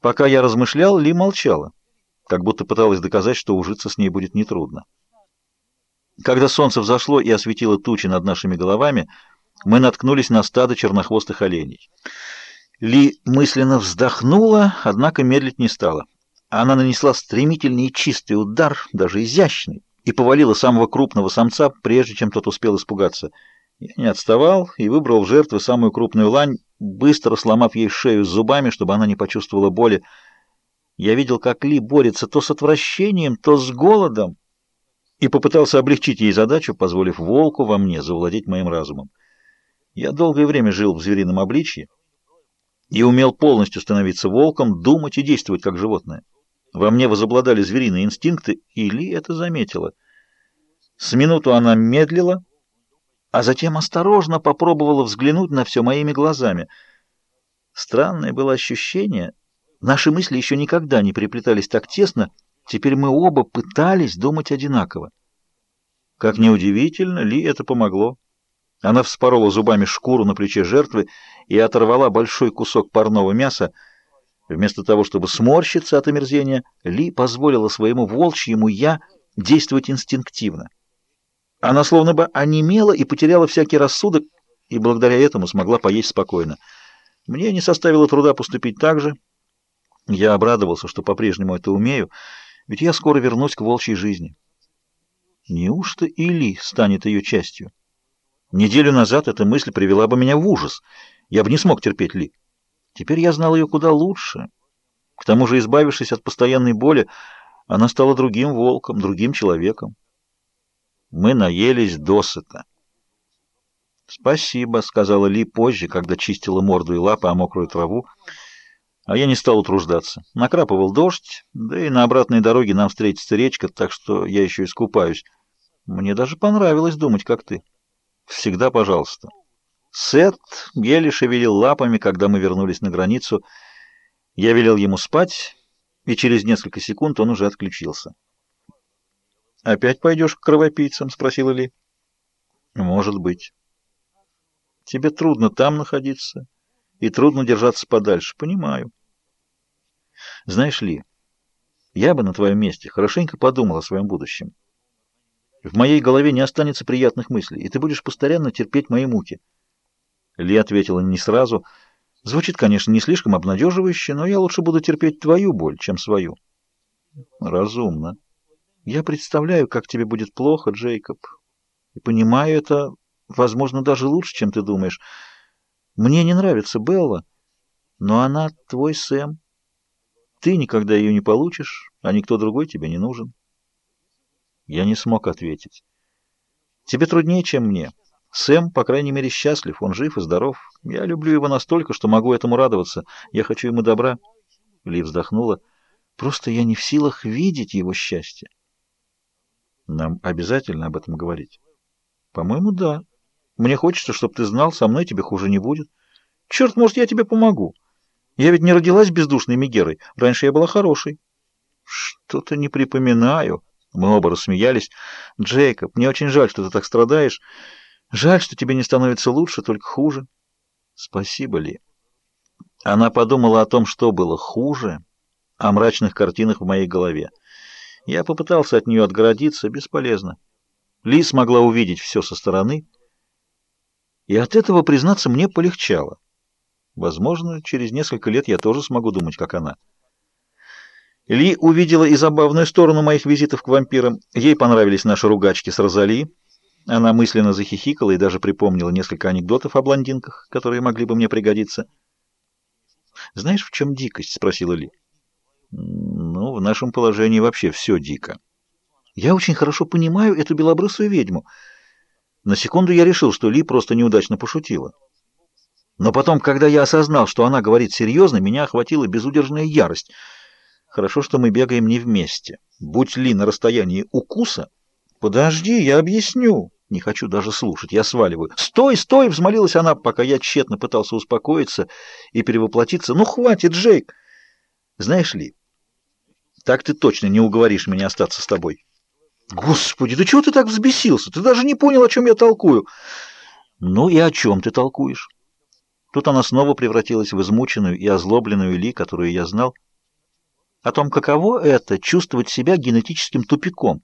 Пока я размышлял, Ли молчала, как будто пыталась доказать, что ужиться с ней будет нетрудно. Когда солнце взошло и осветило тучи над нашими головами, мы наткнулись на стадо чернохвостых оленей. Ли мысленно вздохнула, однако медлить не стала. Она нанесла стремительный и чистый удар, даже изящный, и повалила самого крупного самца, прежде чем тот успел испугаться. Я не отставал и выбрал в жертвы самую крупную лань, быстро сломав ей шею зубами, чтобы она не почувствовала боли. Я видел, как Ли борется то с отвращением, то с голодом, и попытался облегчить ей задачу, позволив волку во мне завладеть моим разумом. Я долгое время жил в зверином обличье и умел полностью становиться волком, думать и действовать как животное. Во мне возобладали звериные инстинкты, и Ли это заметила. С минуту она медлила, а затем осторожно попробовала взглянуть на все моими глазами. Странное было ощущение. Наши мысли еще никогда не переплетались так тесно, теперь мы оба пытались думать одинаково. Как неудивительно, Ли это помогло. Она вспорола зубами шкуру на плече жертвы и оторвала большой кусок парного мяса. Вместо того, чтобы сморщиться от омерзения, Ли позволила своему волчьему «я» действовать инстинктивно. Она словно бы онемела и потеряла всякий рассудок, и благодаря этому смогла поесть спокойно. Мне не составило труда поступить так же. Я обрадовался, что по-прежнему это умею, ведь я скоро вернусь к волчьей жизни. Неужто Или станет ее частью? Неделю назад эта мысль привела бы меня в ужас. Я бы не смог терпеть Ли. Теперь я знал ее куда лучше. К тому же, избавившись от постоянной боли, она стала другим волком, другим человеком. Мы наелись досыта. «Спасибо», — сказала Ли позже, когда чистила морду и лапы о мокрую траву, а я не стал утруждаться. Накрапывал дождь, да и на обратной дороге нам встретится речка, так что я еще искупаюсь. Мне даже понравилось думать, как ты. Всегда пожалуйста. Сет еле шевелил лапами, когда мы вернулись на границу. Я велел ему спать, и через несколько секунд он уже отключился. «Опять пойдешь к кровопийцам?» — спросила Ли. «Может быть. Тебе трудно там находиться, и трудно держаться подальше. Понимаю. Знаешь ли, я бы на твоем месте хорошенько подумал о своем будущем. В моей голове не останется приятных мыслей, и ты будешь постоянно терпеть мои муки». Ли ответила не сразу. «Звучит, конечно, не слишком обнадеживающе, но я лучше буду терпеть твою боль, чем свою». «Разумно». Я представляю, как тебе будет плохо, Джейкоб, и понимаю это, возможно, даже лучше, чем ты думаешь. Мне не нравится Белла, но она твой Сэм. Ты никогда ее не получишь, а никто другой тебе не нужен. Я не смог ответить. Тебе труднее, чем мне. Сэм, по крайней мере, счастлив, он жив и здоров. Я люблю его настолько, что могу этому радоваться. Я хочу ему добра. Ли вздохнула. Просто я не в силах видеть его счастье. Нам обязательно об этом говорить? По-моему, да. Мне хочется, чтобы ты знал, со мной тебе хуже не будет. Черт, может, я тебе помогу. Я ведь не родилась бездушной Мегерой. Раньше я была хорошей. Что-то не припоминаю. Мы оба рассмеялись. Джейкоб, мне очень жаль, что ты так страдаешь. Жаль, что тебе не становится лучше, только хуже. Спасибо, Ли. Она подумала о том, что было хуже, о мрачных картинах в моей голове. Я попытался от нее отгородиться, бесполезно. Ли смогла увидеть все со стороны, и от этого, признаться, мне полегчало. Возможно, через несколько лет я тоже смогу думать, как она. Ли увидела и забавную сторону моих визитов к вампирам. Ей понравились наши ругачки с Розали. Она мысленно захихикала и даже припомнила несколько анекдотов о блондинках, которые могли бы мне пригодиться. «Знаешь, в чем дикость?» — спросила Ли. Ну, в нашем положении вообще все дико. Я очень хорошо понимаю эту белобрысую ведьму. На секунду я решил, что Ли просто неудачно пошутила. Но потом, когда я осознал, что она говорит серьезно, меня охватила безудержная ярость. Хорошо, что мы бегаем не вместе. Будь Ли на расстоянии укуса... Подожди, я объясню. Не хочу даже слушать, я сваливаю. «Стой, стой!» — взмолилась она, пока я тщетно пытался успокоиться и перевоплотиться. «Ну, хватит, Джейк!» «Знаешь ли, так ты точно не уговоришь меня остаться с тобой. Господи, да чего ты так взбесился? Ты даже не понял, о чем я толкую. Ну и о чем ты толкуешь? Тут она снова превратилась в измученную и озлобленную Ли, которую я знал. о том, каково это — чувствовать себя генетическим тупиком.